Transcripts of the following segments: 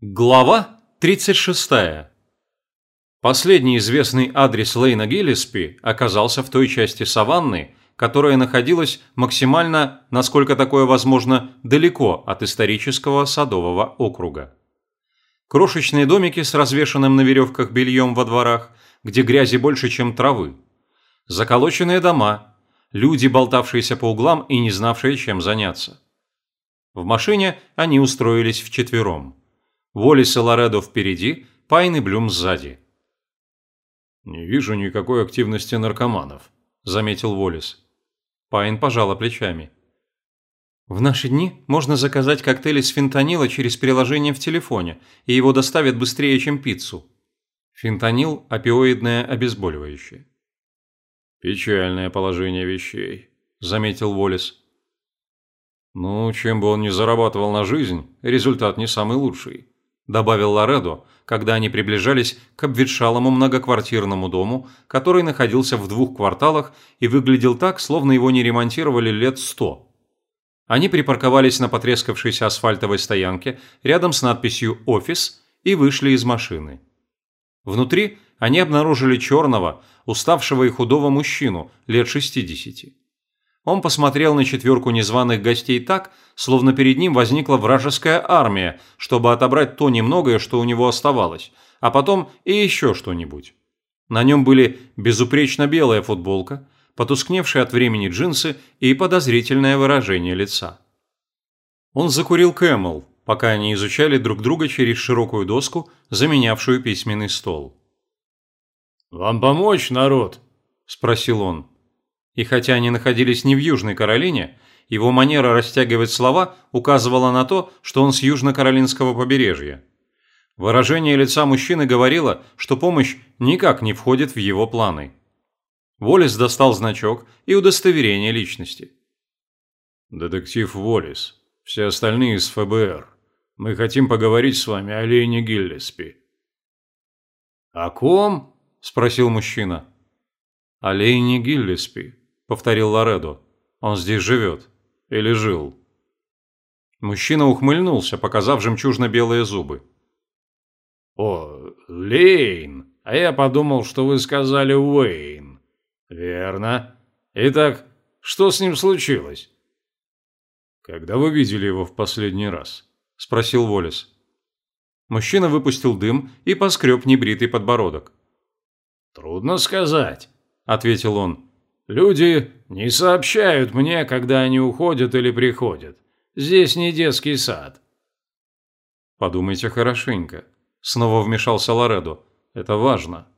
Глава 36. Последний известный адрес Лейна Гиллиспи оказался в той части саванны, которая находилась максимально, насколько такое возможно, далеко от исторического садового округа. Крошечные домики с развешанным на веревках бельем во дворах, где грязи больше, чем травы. Заколоченные дома, люди, болтавшиеся по углам и не знавшие, чем заняться. В машине они устроились вчетвером. Волис и Лоредо впереди, Пайн и Блюм сзади. «Не вижу никакой активности наркоманов», – заметил Волис. Пайн пожала плечами. В наши дни можно заказать коктейли с фентанила через приложение в телефоне, и его доставят быстрее, чем пиццу. Фентанил – опиоидное обезболивающее. «Печальное положение вещей», – заметил Волис. «Ну, чем бы он ни зарабатывал на жизнь, результат не самый лучший», – добавил Лоредо, когда они приближались к обветшалому многоквартирному дому, который находился в двух кварталах и выглядел так, словно его не ремонтировали лет сто. Они припарковались на потрескавшейся асфальтовой стоянке рядом с надписью «Офис» и вышли из машины. Внутри они обнаружили черного, уставшего и худого мужчину лет 60. Он посмотрел на четверку незваных гостей так, словно перед ним возникла вражеская армия, чтобы отобрать то немногое, что у него оставалось, а потом и еще что-нибудь. На нем были безупречно белая футболка, потускневшие от времени джинсы и подозрительное выражение лица. Он закурил Кэмел, пока они изучали друг друга через широкую доску, заменявшую письменный стол. «Вам помочь, народ?» – спросил он. И хотя они находились не в Южной Каролине, его манера растягивать слова указывала на то, что он с южно-каролинского побережья. Выражение лица мужчины говорило, что помощь никак не входит в его планы. Волис достал значок и удостоверение личности. «Детектив Волис. Все остальные из ФБР. Мы хотим поговорить с вами о Лене Гиллеспи». «О ком?» – спросил мужчина. «О Лене Гиллеспи», – повторил Лоредо. «Он здесь живет. Или жил». Мужчина ухмыльнулся, показав жемчужно-белые зубы. «О, Лейн! А я подумал, что вы сказали Уэйн». «Верно. Итак, что с ним случилось?» «Когда вы видели его в последний раз?» – спросил Волис. Мужчина выпустил дым и поскреб небритый подбородок. «Трудно сказать», – ответил он. «Люди не сообщают мне, когда они уходят или приходят. Здесь не детский сад». «Подумайте хорошенько», – снова вмешался Лоредо. «Это важно».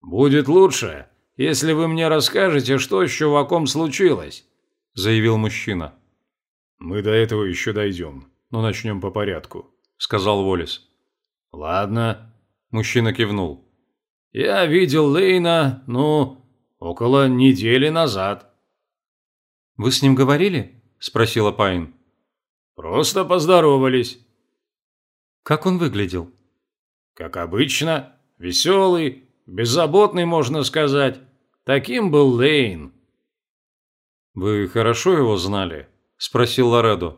«Будет лучше, если вы мне расскажете, что с чуваком случилось», – заявил мужчина. «Мы до этого еще дойдем, но начнем по порядку», – сказал Волис. «Ладно», – мужчина кивнул. «Я видел Лейна, ну, около недели назад». «Вы с ним говорили?» – спросила Пайн. «Просто поздоровались». «Как он выглядел?» «Как обычно, веселый, беззаботный, можно сказать. Таким был Лейн. «Вы хорошо его знали?» – спросил Лоредо.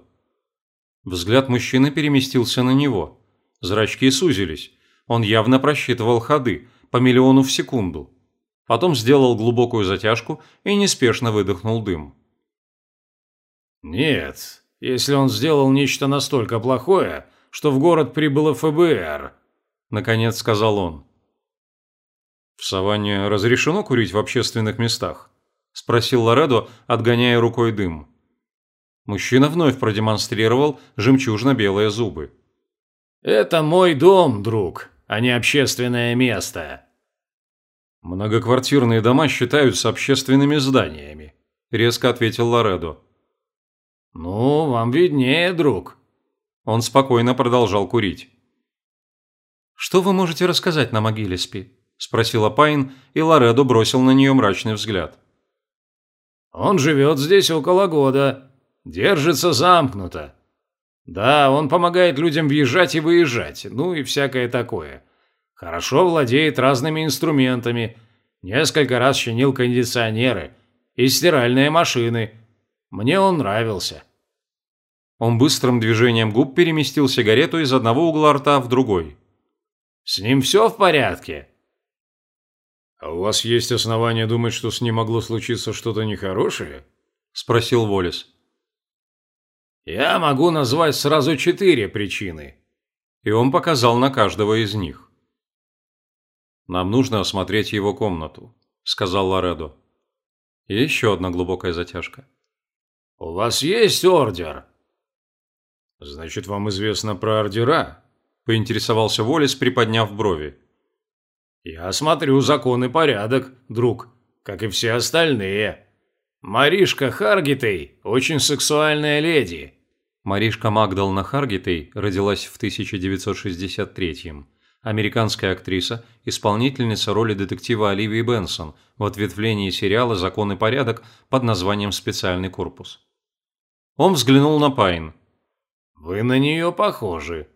Взгляд мужчины переместился на него. Зрачки сузились. Он явно просчитывал ходы, по миллиону в секунду. Потом сделал глубокую затяжку и неспешно выдохнул дым. «Нет, если он сделал нечто настолько плохое, что в город прибыло ФБР», – наконец сказал он. «В саванне разрешено курить в общественных местах?» – спросил Лоредо, отгоняя рукой дым. Мужчина вновь продемонстрировал жемчужно-белые зубы. «Это мой дом, друг, а не общественное место». «Многоквартирные дома считаются общественными зданиями», – резко ответил Лоредо. «Ну, вам виднее, друг». Он спокойно продолжал курить. «Что вы можете рассказать нам о Гиллеспи?» – спросила Пайн, и Лоредо бросил на нее мрачный взгляд. «Он живет здесь около года. Держится замкнуто. Да, он помогает людям въезжать и выезжать, ну и всякое такое. Хорошо владеет разными инструментами. Несколько раз чинил кондиционеры и стиральные машины. Мне он нравился». Он быстрым движением губ переместил сигарету из одного угла рта в другой. «С ним все в порядке?» «А у вас есть основания думать, что с ним могло случиться что-то нехорошее?» – спросил Волис. «Я могу назвать сразу четыре причины». И он показал на каждого из них. «Нам нужно осмотреть его комнату», – сказал Лоредо. еще одна глубокая затяжка. «У вас есть ордер?» «Значит, вам известно про ордера?» – поинтересовался Волис, приподняв брови. «Я смотрю закон и порядок, друг, как и все остальные. Маришка Харгитей – очень сексуальная леди». Маришка Магдална Харгитей родилась в 1963-м. Американская актриса, исполнительница роли детектива Оливии Бенсон в ответвлении сериала «Закон и порядок» под названием «Специальный корпус». Он взглянул на Пайн. «Вы на нее похожи»,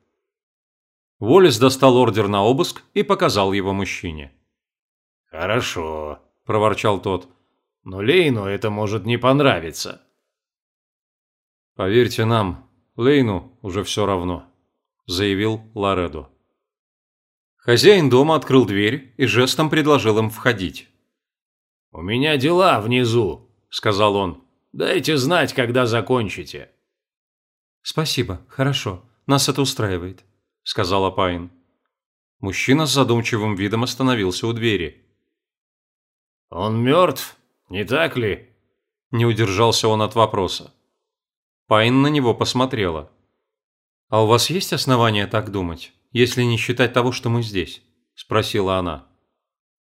Уоллес достал ордер на обыск и показал его мужчине. «Хорошо», – проворчал тот. «Но Лейну это может не понравиться». «Поверьте нам, Лейну уже все равно», – заявил Лоредо. Хозяин дома открыл дверь и жестом предложил им входить. «У меня дела внизу», – сказал он. «Дайте знать, когда закончите». «Спасибо, хорошо. Нас это устраивает», – сказала Пайн. Мужчина с задумчивым видом остановился у двери. «Он мертв, не так ли?» Не удержался он от вопроса. Пайн на него посмотрела. «А у вас есть основания так думать, если не считать того, что мы здесь?» – спросила она.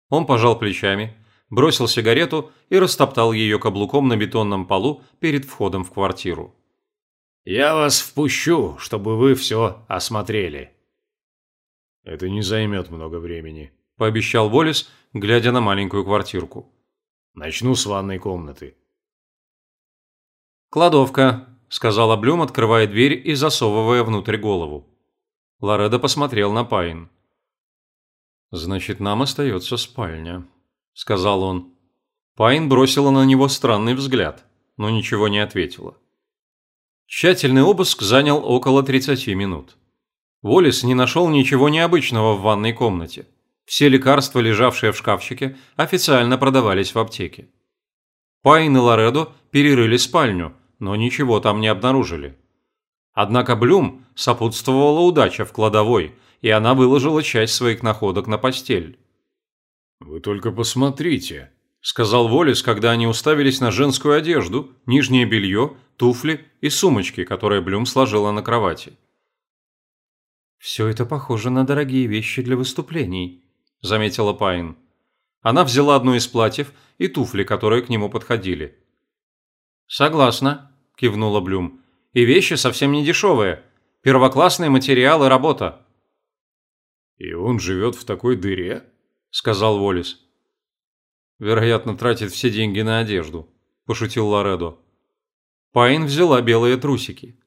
Он пожал плечами, бросил сигарету и растоптал ее каблуком на бетонном полу перед входом в квартиру. «Я вас впущу, чтобы вы все осмотрели». «Это не займет много времени», – пообещал Волис, глядя на маленькую квартирку. «Начну с ванной комнаты». «Кладовка», – сказала Блюм, открывая дверь и засовывая внутрь голову. Лоредо посмотрел на Пайн. «Значит, нам остается спальня», – сказал он. Пайн бросила на него странный взгляд, но ничего не ответила. Тщательный обыск занял около 30 минут. Волис не нашел ничего необычного в ванной комнате. Все лекарства, лежавшие в шкафчике, официально продавались в аптеке. Пайн и Лоредо перерыли спальню, но ничего там не обнаружили. Однако Блюм сопутствовала удача в кладовой, и она выложила часть своих находок на постель. «Вы только посмотрите», – сказал Волис, когда они уставились на женскую одежду, нижнее белье, туфли и сумочки, которые Блюм сложила на кровати. «Все это похоже на дорогие вещи для выступлений», – заметила Пайн. Она взяла одно из платьев и туфли, которые к нему подходили. «Согласна», – кивнула Блюм. «И вещи совсем не дешевые. Первоклассный материал и работа». «И он живет в такой дыре?» – сказал Волис. «Вероятно, тратит все деньги на одежду», – пошутил Лоредо. Пайн взяла белые трусики.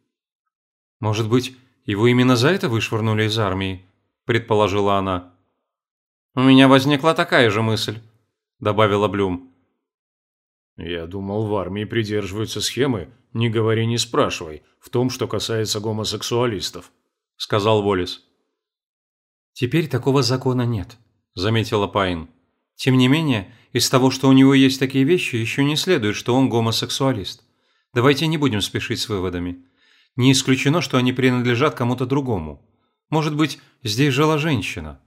«Может быть, его именно за это вышвырнули из армии, предположила она. У меня возникла такая же мысль, добавила Блюм. Я думал, в армии придерживаются схемы «не говори, не спрашивай» в том, что касается гомосексуалистов, сказал Волис. Теперь такого закона нет, заметила Пайн. Тем не менее, из того, что у него есть такие вещи, еще не следует, что он гомосексуалист. Давайте не будем спешить с выводами. Не исключено, что они принадлежат кому-то другому. Может быть, здесь жила женщина.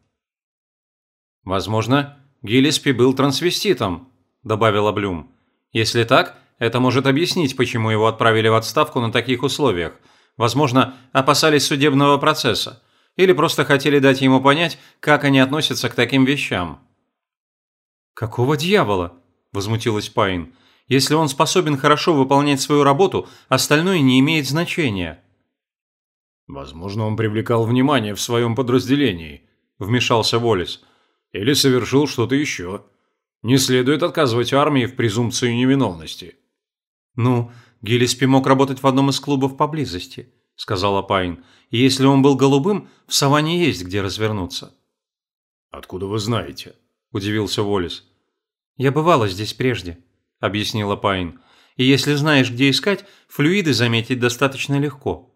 Возможно, Гиллиспи был трансвеститом, добавила Блюм. Если так, это может объяснить, почему его отправили в отставку на таких условиях. Возможно, опасались судебного процесса. Или просто хотели дать ему понять, как они относятся к таким вещам. «Какого дьявола?» – возмутилась Пайн. Если он способен хорошо выполнять свою работу, остальное не имеет значения. Возможно, он привлекал внимание в своем подразделении, вмешался Волис. Или совершил что-то еще. Не следует отказывать армии в презумпции невиновности. Ну, Гиллиспи мог работать в одном из клубов поблизости, сказала Пайн. И если он был голубым, в саванне есть где развернуться. Откуда вы знаете? удивился Волис. Я бывала здесь прежде, – объяснила Пайн. И если знаешь, где искать, флюиды заметить достаточно легко.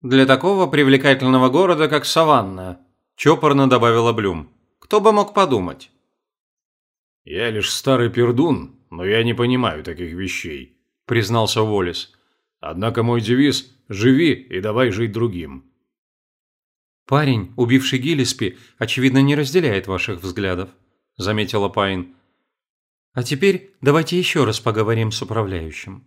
Для такого привлекательного города, как Саванна, чопорно добавила Блюм. Кто бы мог подумать? Я лишь старый пердун, но я не понимаю таких вещей, признался Уоллес. Однако мой девиз – живи и давай жить другим. «Парень, убивший Гиллиспи, очевидно, не разделяет ваших взглядов», – заметила Пайн. «А теперь давайте еще раз поговорим с управляющим».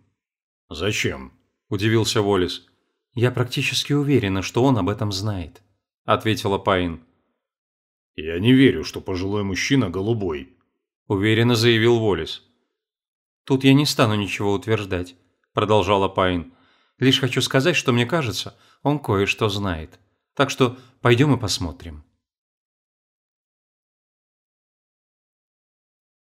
«Зачем?» – удивился Волис. «Я практически уверена, что он об этом знает», – ответила Пайн. «Я не верю, что пожилой мужчина голубой», – уверенно заявил Волис. «Тут я не стану ничего утверждать», – продолжала Пайн. «Лишь хочу сказать, что мне кажется, он кое-что знает». Так что пойдем и посмотрим.